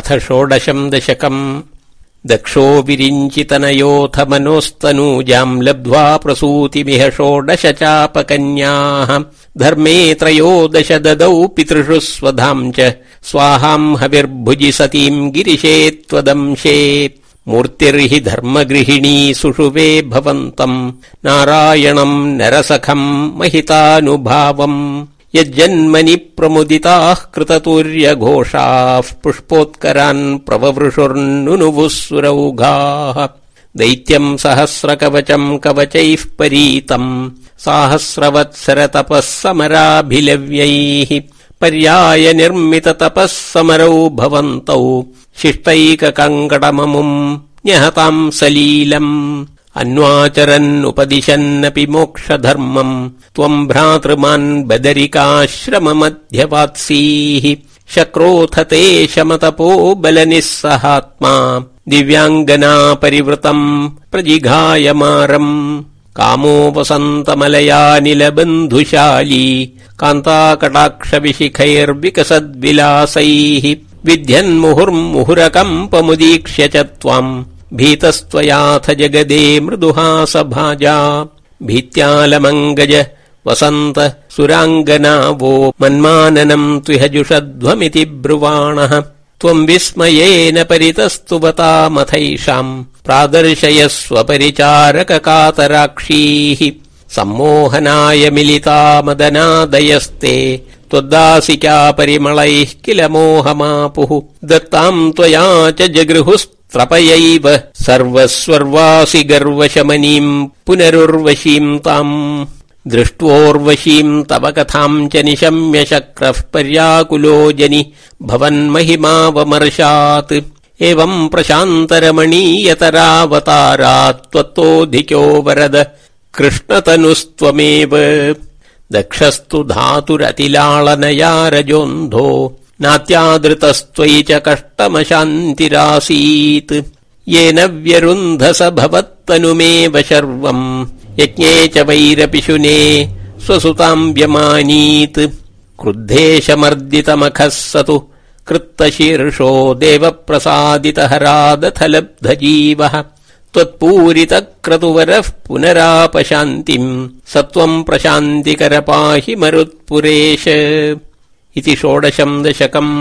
अथ षोडशम् दशकम्। दक्षो विरिञ्चितनयोऽथ मनोस्तनूजाम् लब्ध्वा प्रसूतिमिह षोडश चापकन्याः धर्मे त्रयोदश ददौ पितृषु स्वधाम् च। स्वाहाम् हविर्भुजि सतीम् गिरिशे त्वदंशे। मूर्तिर्हि धर्मगृहिणी सुषुवे भवन्तम्। नारायणम् नरसखम् महितानुभावम्। यज्जन्मनि प्रमुदिताः कृततुर्यघोषाः पुष्पोत्करान् प्रववृषुर्नुनुवुः सुरौघाः दैत्यम् सहस्रकवचम् कवचैः परीतम् साहस्रवत्सरतपः समराभिलव्यैः पर्याय निर्मित तपः समरौ भवन्तौ शिष्टैककङ्कटममुम् न्यहताम् सलीलम् अन्वाचरन्नुपदिशन्नपि मोक्षधर्मम्। त्वम् भ्रातृमान् बदरिकाश्रममध्यवात्सीः शक्रोऽथ ते शमतपो बलनिःसहात्मा। दिव्याङ्गना परिवृतम् प्रजिघायमारम्। कामो वसन्तमलयानिलबन्धुशाली। कान्ताकटाक्षविशिखैर्विकसद्विलासैः। विध्यन्मुहुर्मुहुरकम्पमुदीक्ष्य च त्वाम् भीतस्त्वयाथ जगदे मृदुहास भाजा भीत्यालमङ्गज वसन्त सुराङ्गना वो मन्माननम् त्विह जुषध्वमिति ब्रुवाणः। त्वम् विस्मयेन परितस्तुवतामथैषाम् प्रादर्शयस्व परिचारककातराक्षीः सम्मोहनाय मिलिता मदनादयस्ते त्वद्दासिका परिमलैः किल मोहमापुः। दत्ताम् त्वया च जगृहुस्त्रपयैव सर्वस्वर्वासि गर्वशमनीम् पुनरुर्वशीम् ताम् दृष्ट्वोर्वशीम् तव कथाम् च निशम्य शक्रः पर्याकुलो जनि भवन्महिमावमर्शात् एवम् प्रशान्तरमणीयतरावतारात् त्वत्तोऽधिक्यो वरद कृष्णतनुस्त्वमेव। दक्षस्तु धातुरतिलाळनया रजोन्धो नात्यादृतस्त्वयि च कष्टमशान्तिरासीत्। येन व्यरुन्धस भवत्तनुमेव शर्वम्। यज्ञे च वैरपिशुने स्वसुताम् व्यमानीत्। क्रुद्धेशमर्दितमखः स तु कृत्तशीर्षो देवप्रसादितहरादथ लब्धजीवः त्वत्पूरितक्रतुवरः पुनरापशान्तिम्। स त्वम् प्रशान्तिकर पाहि मरुत्पुरेश इति षोडशम् दशकम्